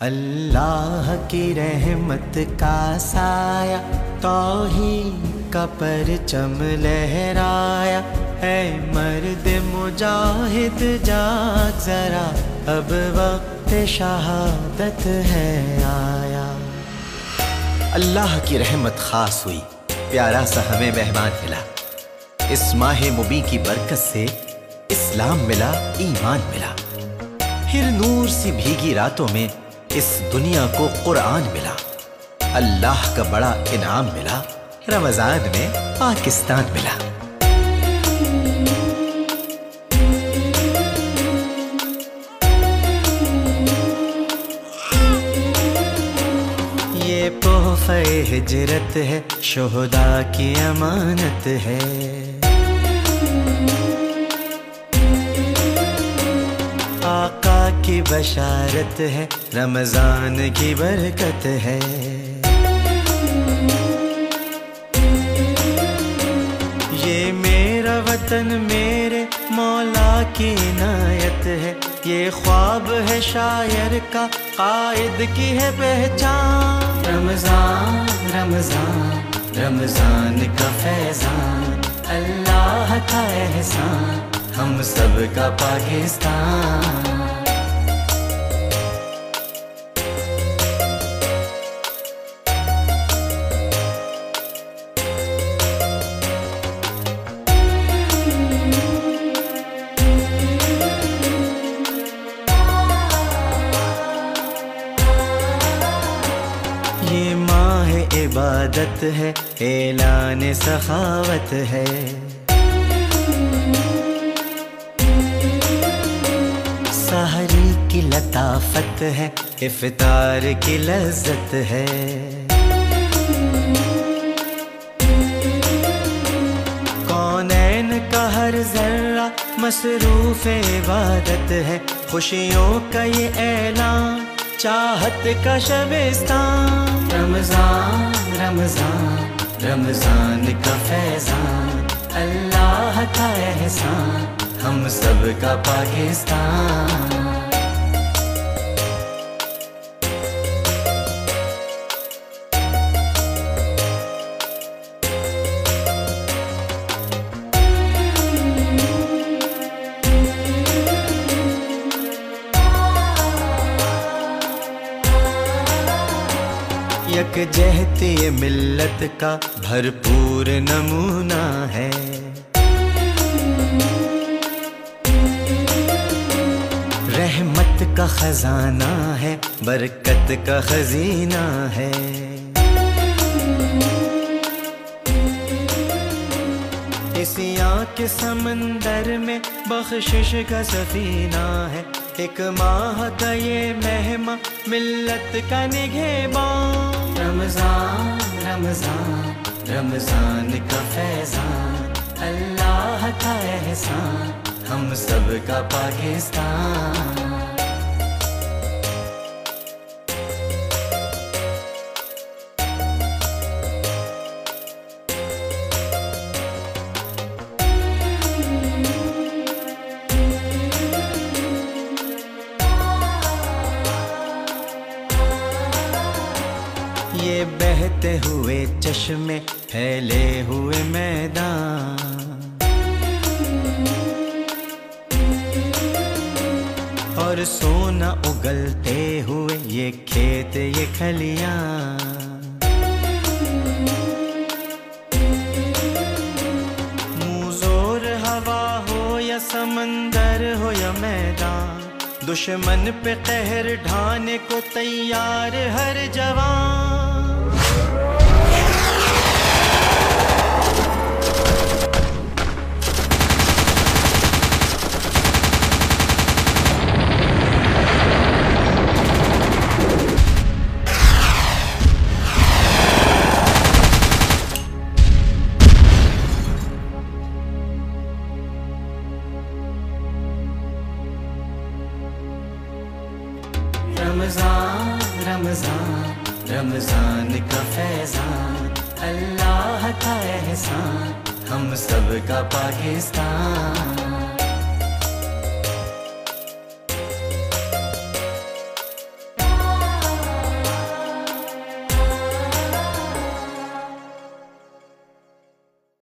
अल्लाह की रहमत का साया ही का परचम लहराया। है मर्द मुजाहिद, जाग जरा, अब वक्त शहादत है, आया। अल्लाह की रहमत खास हुई, प्यारा सा हमें मेहमान मिला। इस माह मुबी की बरकत से इस्लाम मिला, ईमान मिला। फिर नूर सी भीगी रातों में इस दुनिया को कुरान मिला, अल्लाह का बड़ा इनाम मिला, रमज़ान में पाकिस्तान मिला। ये तोहफे हिजरत है, शोहदा की अमानत है। आका की बशारत है, रमज़ान की बरकत है। ये मेरा वतन, मेरे मौला की नायत है। ये ख्वाब है शायर का, कायद की है पहचान। रमज़ान रमज़ान रमज़ान का फैजान, अल्लाह का एहसान, हम सब का पाकिस्तान। ये माह इबादत है, ऐलान सखावत है। सहरी की लताफत है, इफ्तार की लज्जत है। कौनैन का हर जर्रा मसरूफ इबादत है, खुशियों का ये ऐलान, चाहत का शबिस्तान। रमज़ान रमज़ान रमज़ान का फैजान अल्लाह का एहसान हम सब का पाकिस्तान। यक जहती मिल्लत का भरपूर नमूना है। रहमत का खजाना है, बरकत का खजीना है। इसिया के समंदर में बख्शिश का सफीना है। एक माह का ये मेहमा मिल्लत का निगेबा रमज़ान रमज़ान रमज़ान का फैजान अल्लाह का एहसान हम सब का पाकिस्तान। बहते हुए चश्मे, फैले हुए मैदान। और सोना उगलते हुए ये खेत, ये खलियाँ मुँह हवा हो या समंदर हो या मैदान, दुश्मन पे कहर ढाने को तैयार हर जवान। रमज़ान रमज़ान रमज़ान का फैजान अल्लाह का एहसान हम सब का पाकिस्तान।